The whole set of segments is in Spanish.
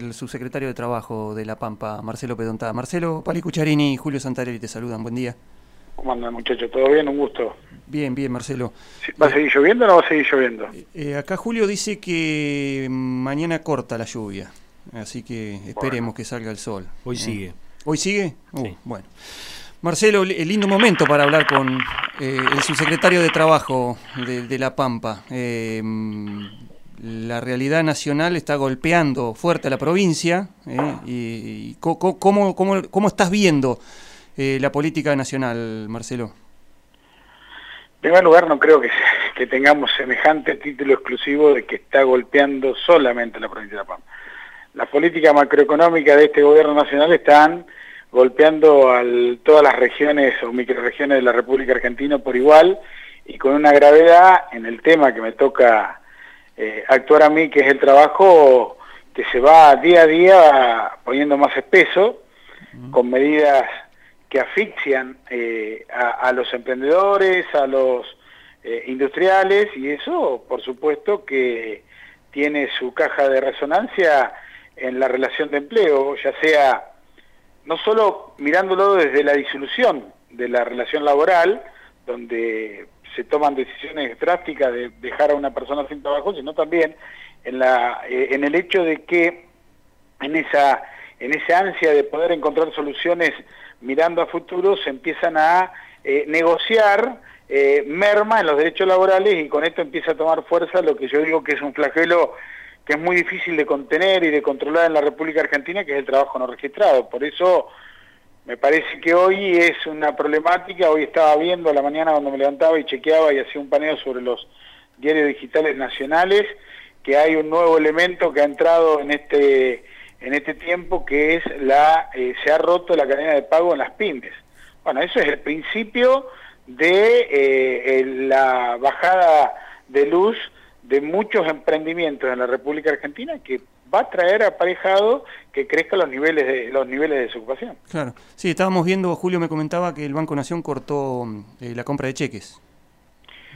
el subsecretario de Trabajo de La Pampa, Marcelo Pedontada. Marcelo, Pali Cucharini y Julio Santarelli te saludan. Buen día. ¿Cómo andan muchachos? ¿Todo bien? Un gusto. Bien, bien, Marcelo. ¿Va a seguir lloviendo o no va a seguir lloviendo? Eh, acá Julio dice que mañana corta la lluvia, así que esperemos que salga el sol. Hoy sigue. ¿Hoy sigue? Uh, bueno. Marcelo, el lindo momento para hablar con eh, el subsecretario de Trabajo de, La Pampa. Eh, la realidad nacional está golpeando fuerte a la provincia. Eh, y, ¿cómo, cómo, cómo, estás viendo la política nacional, Marcelo? En primer lugar, no creo que, que tengamos semejante título exclusivo de que está golpeando solamente la provincia de La Pampa. Las políticas macroeconómicas de este gobierno nacional están golpeando a todas las regiones o microregiones de la República Argentina por igual y con una gravedad en el tema que me toca eh, actuar a mí, que es el trabajo que se va día a día poniendo más espeso, con medidas que asfixian eh, a, los emprendedores, a los eh, industriales, y eso, por supuesto, que tiene su caja de resonancia en la relación de empleo, ya sea no solo mirándolo desde la disolución de la relación laboral, donde se toman decisiones drásticas de dejar a una persona sin trabajo, sino también en, la, eh, en el hecho de que en esa, en ansia de poder encontrar soluciones mirando a futuro se empiezan a eh, negociar eh, merma en los derechos laborales y con esto empieza a tomar fuerza lo que yo digo que es un flagelo que es muy difícil de contener y de controlar en la República Argentina, que es el trabajo no registrado. Por eso me parece que hoy es una problemática, hoy estaba viendo a la mañana cuando me levantaba y chequeaba y hacía un paneo sobre los diarios digitales nacionales, que hay un nuevo elemento que ha entrado en este en este tiempo que es la eh, se ha roto la cadena de pago en las pymes. Bueno, eso es el principio de eh, la bajada de luz de muchos emprendimientos en la República Argentina que va a traer aparejado que crezcan los niveles de los niveles de desocupación. Claro. Sí, estábamos viendo, Julio me comentaba que el Banco Nación cortó eh, la compra de cheques.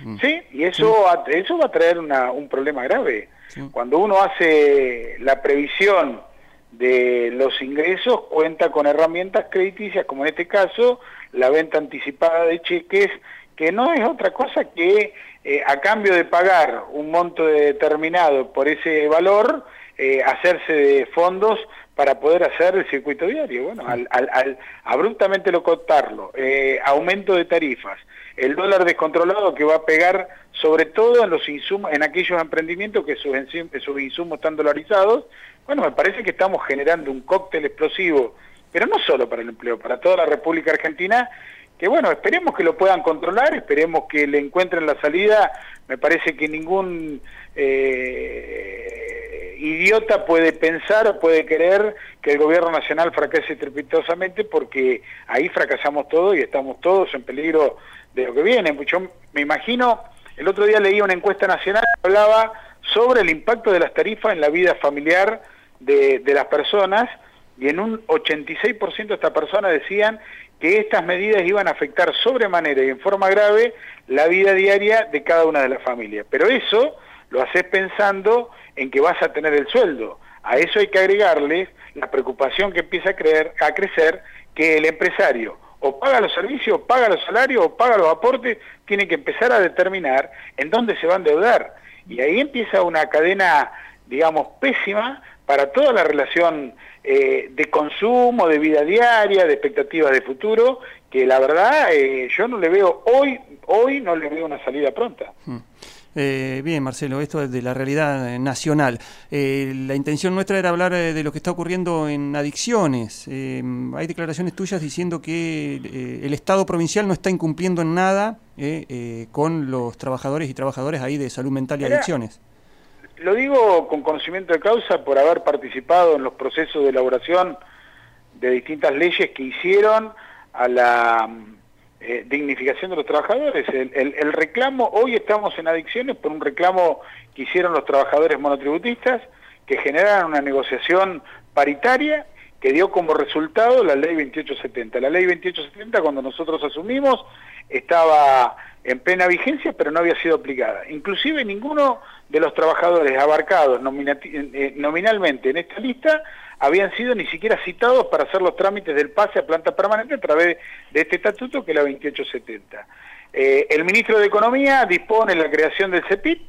Mm. Sí, y eso, eso va a traer un problema grave. Cuando uno hace la previsión de los ingresos, cuenta con herramientas crediticias, como en este caso, la venta anticipada de cheques, que no es otra cosa que eh, a cambio de pagar un monto determinado por ese valor, eh, hacerse de fondos para poder hacer el circuito diario. Bueno, al, al, abruptamente lo contarlo, eh, aumento de tarifas, el dólar descontrolado que va a pegar sobre todo en los insumos, en aquellos emprendimientos que sus, sus insumos están dolarizados, bueno, me parece que estamos generando un cóctel explosivo, pero no solo para el empleo, para toda la República Argentina, que bueno, esperemos que lo puedan controlar, esperemos que le encuentren la salida, me parece que ningún eh, idiota puede pensar o puede querer que el gobierno nacional fracase estrepitosamente porque ahí fracasamos todos y estamos todos en peligro de lo que viene. Yo me imagino, el otro día leí una encuesta nacional que hablaba sobre el impacto de las tarifas en la vida familiar de, de las personas y en un 86% de estas personas decían que estas medidas iban a afectar sobremanera y en forma grave la vida diaria de cada una de las familias. Pero eso lo haces pensando en que vas a tener el sueldo. A eso hay que agregarle la preocupación que empieza a, creer, a crecer que el empresario o paga los servicios, o paga los salarios, o paga los aportes, tiene que empezar a determinar en dónde se va a endeudar. Y ahí empieza una cadena, digamos, pésima para toda la relación eh, de consumo, de vida diaria, de expectativas de futuro, que la verdad eh, yo no le veo hoy, hoy no le veo una salida pronta. Hmm. Eh, bien, Marcelo, esto es de la realidad nacional. la intención nuestra era hablar de lo que está ocurriendo en adicciones. hay declaraciones tuyas diciendo que el Estado provincial no está incumpliendo en nada con los trabajadores y trabajadoras ahí de salud mental y adicciones. Lo digo con conocimiento de causa por haber participado en los procesos de elaboración de distintas leyes que hicieron a la eh, dignificación de los trabajadores. El, reclamo, hoy estamos en adicciones por un reclamo que hicieron los trabajadores monotributistas, que generaron una negociación paritaria que dio como resultado la ley 2870. La ley 2870 cuando nosotros asumimos estaba en plena vigencia pero no había sido aplicada. Inclusive ninguno de los trabajadores abarcados eh, nominalmente en esta lista habían sido ni siquiera citados para hacer los trámites del pase a planta permanente a través de este estatuto que es la 2870. Eh, el ministro de Economía dispone la creación del CEPIT,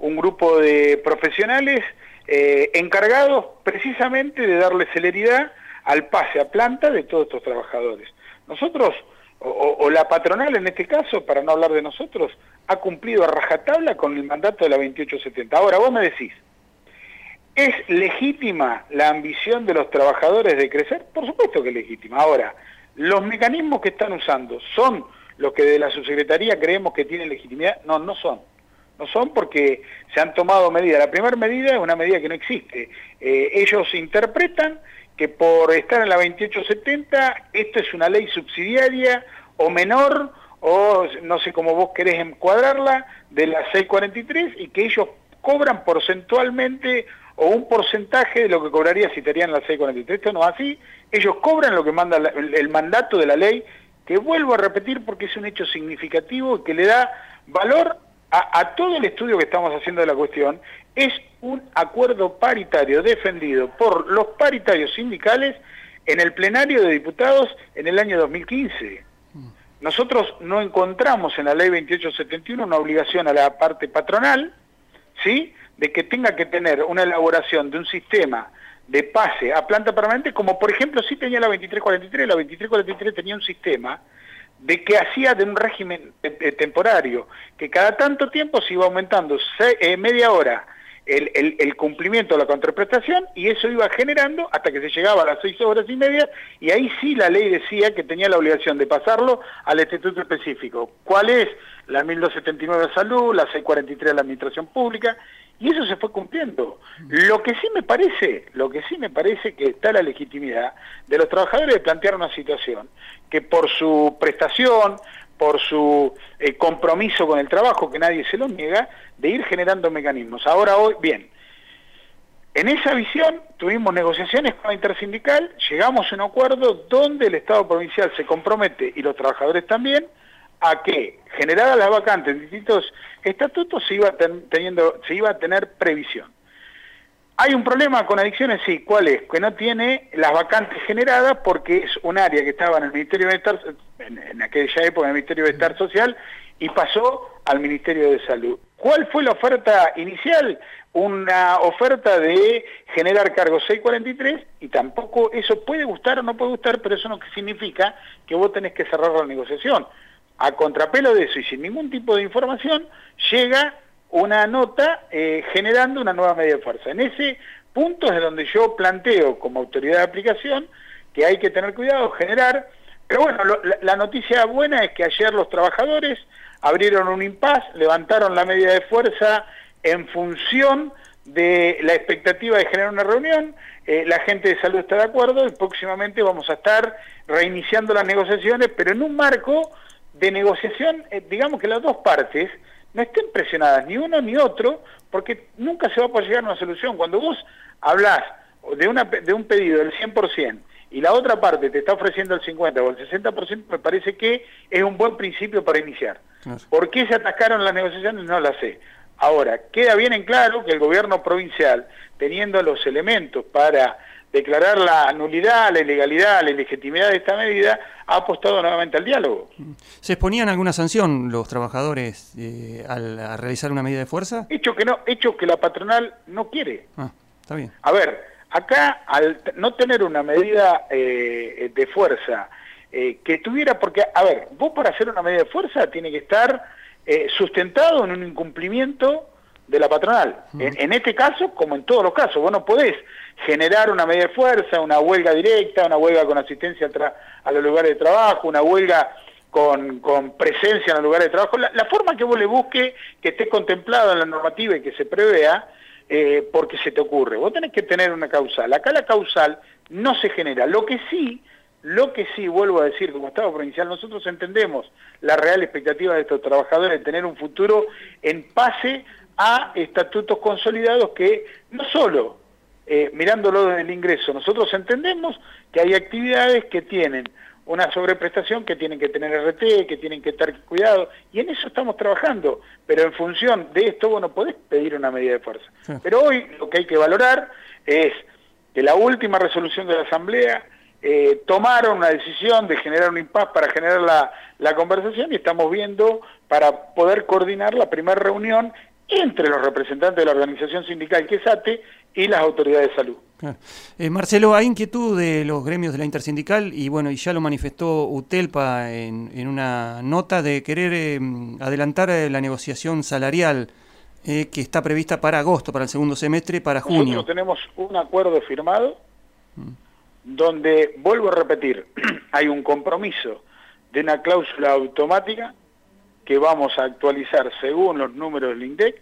un grupo de profesionales eh, encargados precisamente de darle celeridad al pase a planta de todos estos trabajadores. Nosotros, o, la patronal en este caso, para no hablar de nosotros, ha cumplido a rajatabla con el mandato de la 2870. Ahora, vos me decís, ¿es legítima la ambición de los trabajadores de crecer? Por supuesto que es legítima. Ahora, ¿los mecanismos que están usando son los que de la subsecretaría creemos que tienen legitimidad? No, no son no son porque se han tomado medidas. La primera medida es una medida que no existe. Eh, ellos interpretan que por estar en la 2870 esto es una ley subsidiaria o menor o no sé cómo vos querés encuadrarla de la 643 y que ellos cobran porcentualmente o un porcentaje de lo que cobraría si estarían en la 643. Esto no es así. Ellos cobran lo que manda el mandato de la ley, que vuelvo a repetir porque es un hecho significativo que le da valor a, todo el estudio que estamos haciendo de la cuestión, es un acuerdo paritario defendido por los paritarios sindicales en el plenario de diputados en el año 2015. Nosotros no encontramos en la ley 2871 una obligación a la parte patronal, ¿sí?, de que tenga que tener una elaboración de un sistema de pase a planta permanente, como por ejemplo sí tenía la 2343, la 2343 tenía un sistema de que hacía de un régimen temporario, que cada tanto tiempo se iba aumentando eh, media hora el, cumplimiento de la contraprestación y eso iba generando hasta que se llegaba a las seis horas y media y ahí sí la ley decía que tenía la obligación de pasarlo al instituto específico. ¿Cuál es? La 1279 de salud, la 643 de la administración pública y eso se fue cumpliendo. Lo que sí me parece, lo que sí me parece que está la legitimidad de los trabajadores de plantear una situación que por su prestación, por su eh, compromiso con el trabajo, que nadie se lo niega, de ir generando mecanismos. Ahora hoy, bien, en esa visión tuvimos negociaciones con la intersindical, llegamos a un acuerdo donde el Estado provincial se compromete, y los trabajadores también, a que, generadas las vacantes en distintos estatutos, se iba, teniendo, se iba a tener previsión. ¿Hay un problema con adicciones? Sí. ¿Cuál es? Que no tiene las vacantes generadas porque es un área que estaba en el Ministerio de Bienestar, en, aquella época en el Ministerio de Bienestar Social, y pasó al Ministerio de Salud. ¿Cuál fue la oferta inicial? Una oferta de generar cargos 643 y tampoco eso puede gustar o no puede gustar, pero eso no significa que vos tenés que cerrar la negociación a contrapelo de eso y sin ningún tipo de información, llega una nota eh, generando una nueva medida de fuerza. En ese punto es donde yo planteo como autoridad de aplicación que hay que tener cuidado, generar, pero bueno, la, noticia buena es que ayer los trabajadores abrieron un impas, levantaron la medida de fuerza en función de la expectativa de generar una reunión, eh, la gente de salud está de acuerdo y próximamente vamos a estar reiniciando las negociaciones, pero en un marco de negociación, eh, digamos que las dos partes no estén presionadas, ni uno ni otro, porque nunca se va a poder llegar a una solución. Cuando vos hablas de, una, de un pedido del 100% y la otra parte te está ofreciendo el 50 o el 60%, me parece que es un buen principio para iniciar. ¿Por qué se atacaron las negociaciones? No la sé. Ahora, queda bien en claro que el gobierno provincial, teniendo los elementos para declarar la nulidad, la ilegalidad, la ilegitimidad de esta medida, ha apostado nuevamente al diálogo. ¿Se exponían alguna sanción los trabajadores eh, al realizar una medida de fuerza? Hecho que no, hecho que la patronal no quiere. Ah, está bien. A ver, acá al no tener una medida eh, de fuerza eh, que tuviera, porque, a ver, vos para hacer una medida de fuerza tiene que estar sustentado en un incumplimiento de la patronal. en, este caso, como en todos los casos, vos no podés generar una medida de fuerza, una huelga directa, una huelga con asistencia a los lugares de trabajo, una huelga con, presencia en los lugares de trabajo, la, forma que vos le busques que esté contemplado en la normativa y que se prevea, eh, porque se te ocurre. Vos tenés que tener una causal. Acá la causal no se genera. Lo que sí, lo que sí, vuelvo a decir, como Estado provincial, nosotros entendemos la real expectativa de estos trabajadores de tener un futuro en pase a estatutos consolidados que no solo eh, mirándolo desde el ingreso. Nosotros entendemos que hay actividades que tienen una sobreprestación, que tienen que tener RT, que tienen que estar cuidados, y en eso estamos trabajando, pero en función de esto vos no podés pedir una medida de fuerza. Pero hoy lo que hay que valorar es que la última resolución de la Asamblea eh, tomaron una decisión de generar un impas para generar la, la conversación y estamos viendo para poder coordinar la primera reunión entre los representantes de la organización sindical QUESATE y las autoridades de salud. Eh, Marcelo, hay inquietud de los gremios de la intersindical y bueno, y ya lo manifestó UTELPA en, en una nota de querer eh, adelantar eh, la negociación salarial que está prevista para agosto, para el segundo semestre, para junio. Nosotros tenemos un acuerdo firmado mm. donde, vuelvo a repetir, hay un compromiso de una cláusula automática que vamos a actualizar según los números del INDEC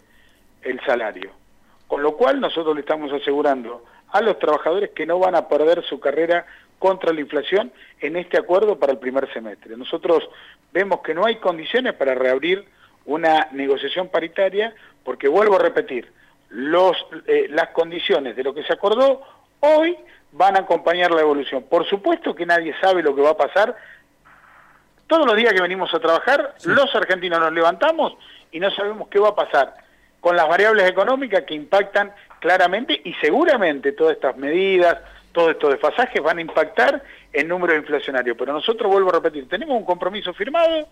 el salario. Con lo cual nosotros le estamos asegurando a los trabajadores que no van a perder su carrera contra la inflación en este acuerdo para el primer semestre. Nosotros vemos que no hay condiciones para reabrir una negociación paritaria porque, vuelvo a repetir, los, eh, las condiciones de lo que se acordó hoy van a acompañar la evolución. Por supuesto que nadie sabe lo que va a pasar todos los días que venimos a trabajar, los argentinos nos levantamos y no sabemos qué va a pasar con las variables económicas que impactan claramente y seguramente todas estas medidas, todos estos desfasajes van a impactar el número inflacionario. Pero nosotros, vuelvo a repetir, tenemos un compromiso firmado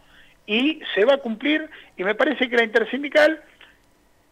y se va a cumplir y me parece que la intersindical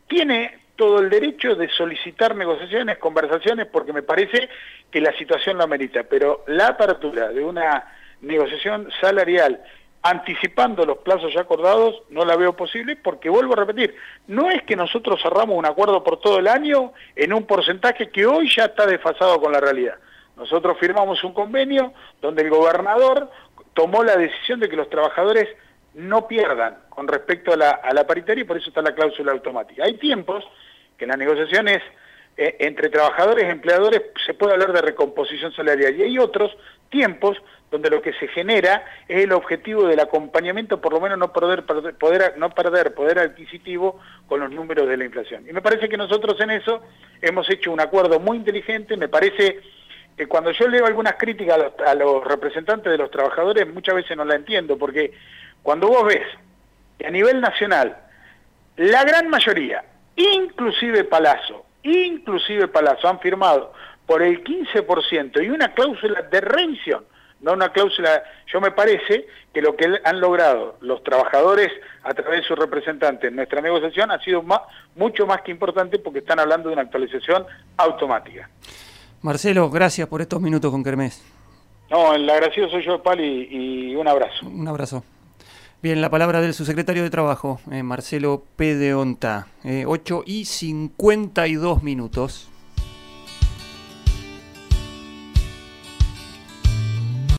tiene todo el derecho de solicitar negociaciones, conversaciones, porque me parece que la situación lo amerita. Pero la apertura de una negociación salarial anticipando los plazos ya acordados, no la veo posible porque vuelvo a repetir, no es que nosotros cerramos un acuerdo por todo el año en un porcentaje que hoy ya está desfasado con la realidad. Nosotros firmamos un convenio donde el gobernador tomó la decisión de que los trabajadores no pierdan con respecto a la, a paritaria y por eso está la cláusula automática. Hay tiempos que las negociaciones eh, entre trabajadores y empleadores se puede hablar de recomposición salarial y hay otros tiempos donde lo que se genera es el objetivo del acompañamiento, por lo menos no perder, poder, no perder poder adquisitivo con los números de la inflación. Y me parece que nosotros en eso hemos hecho un acuerdo muy inteligente, me parece que cuando yo leo algunas críticas a los, a los representantes de los trabajadores muchas veces no la entiendo, porque cuando vos ves que a nivel nacional la gran mayoría, inclusive Palazzo, inclusive Palazzo han firmado por el 15% y una cláusula de reinción, no una cláusula, yo me parece que lo que han logrado los trabajadores a través de sus representantes en nuestra negociación ha sido mucho más que importante porque están hablando de una actualización automática. Marcelo, gracias por estos minutos con Kermés. No, el agradecido soy yo, Pali, y, un abrazo. Un abrazo. Bien, la palabra del subsecretario de Trabajo, eh, Marcelo Pedeonta, eh, 8 y 52 minutos.